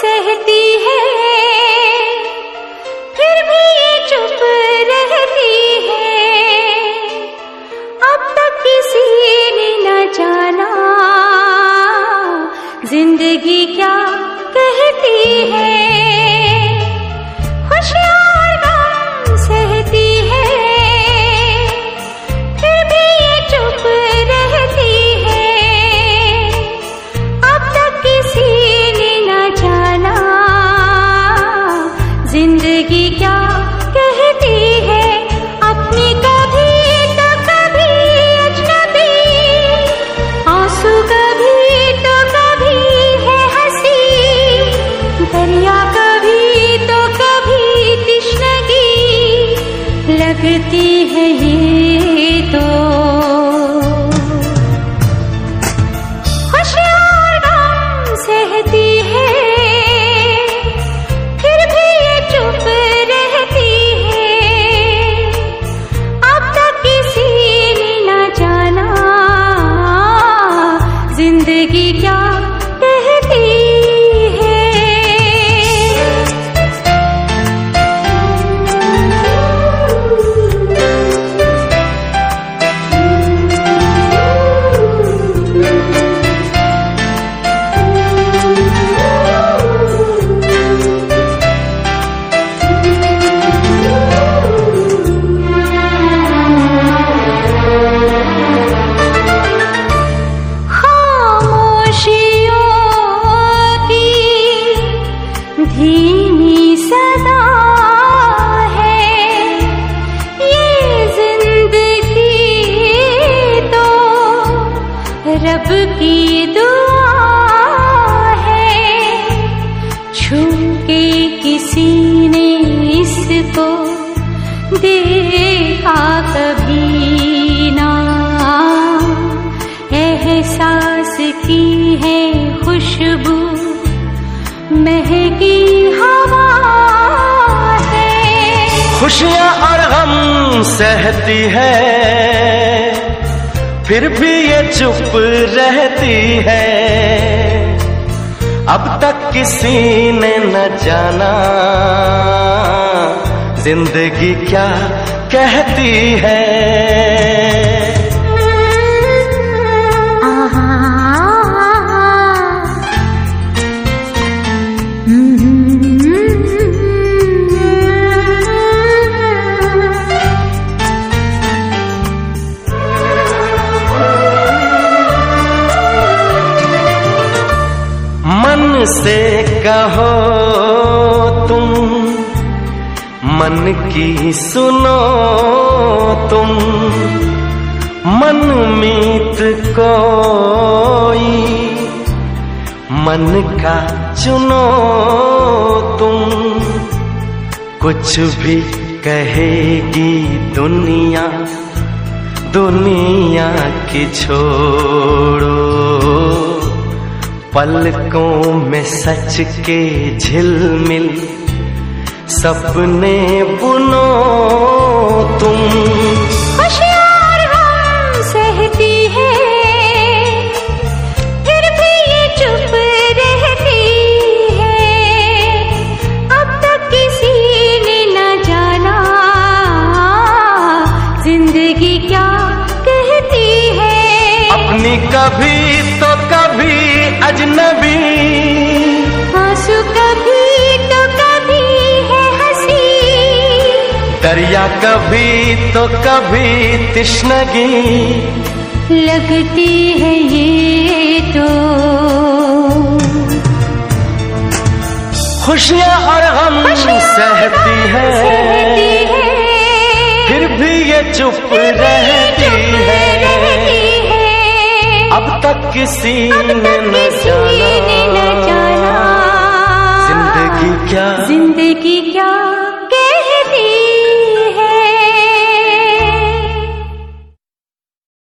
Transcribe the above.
सहती है, फिर भी ये चुप रहती है। अब तक किसी ने न जाना, ज़िंदगी क्या कहती है। लगती है ये तो। रब की दुआ है छू के किसी ने इसको देखा कभी ना। एहसास की है खुशबू, महकी हवा है। खुशियाँ और गम सहती है। फिर भी ये चुप रहती है। अब तक किसी ने न जाना। ज़िंदगी क्या कहती है? से कहो तुम, मन की सुनो तुम। मन मीत कोई, मन का चुनो तुम। कुछ भी कहेगी दुनिया दुनिया की छोड़ो। पलकों में सच के झिलमिल सपने बुनो तुम। खुशियाँ और सहती है फिर भी ये चुप रहती है। अब तक किसी ने न जाना ज़िंदगी क्या कहती है। अपनी कभी तो अजनबी। आँसू कभी तो कभी है हँसी। दरिया कभी तो कभी तिश्नगी। लगती है ये तो। खुशियाँ और गम सहती है। है। फिर भी ये चुप रहती है। तक किसी ने न जाना। ज़िंदगी क्या? ज़िंदगी क्या?